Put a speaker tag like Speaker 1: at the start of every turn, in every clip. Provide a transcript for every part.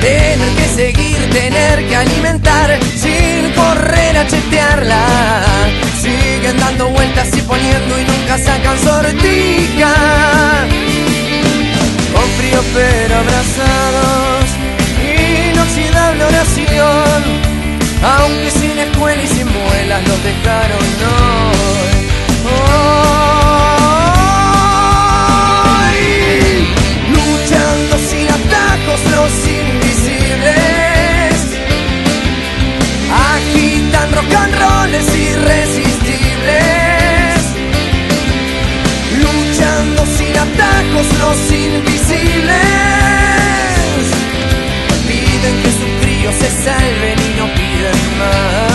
Speaker 1: Tener que seguir, tener que alimentar, sin correr a chetearla. Siguen dando vueltas y poniendo y nunca sacan sortí sin atajos los invisibles, piden que sus críos se salven y no piden más.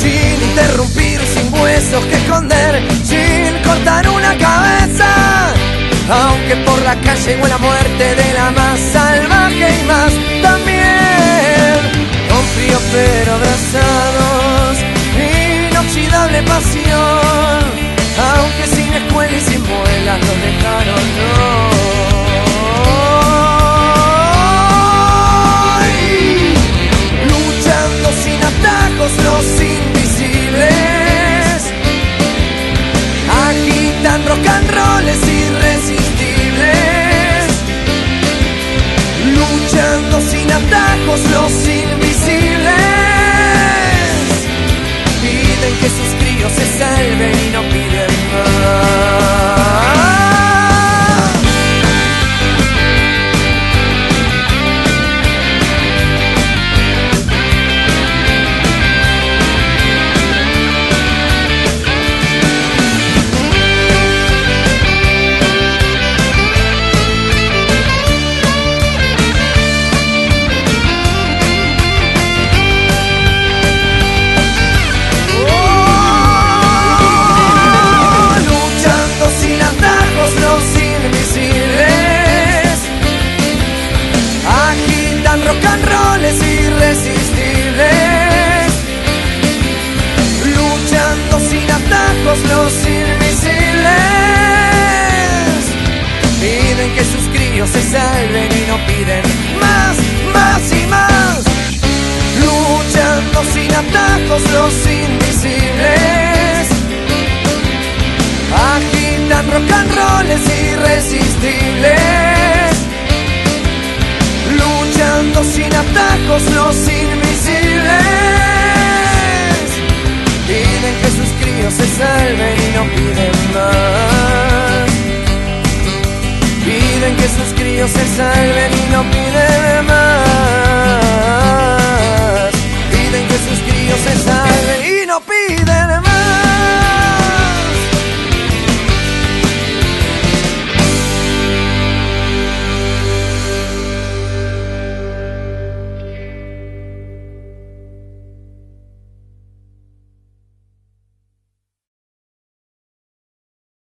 Speaker 1: sin interrumpir, sin huesos que esconder, sin cortar una cabeza. Aunque por la calle llegó la muerte de la más salvaje y más pero abrazados, inoxidable pasión. Aunque sin escuela y sin muelas los dejaron irresistibles luchando sin atajos los invisibles. Piden que sus críos se salven y no piden más, más y más. Luchando sin atajos los invisibles. Agitan rock and rolls irresistibles, atajos los invisibles, piden que sus críos se salven y no piden más, piden que sus críos se salven y no piden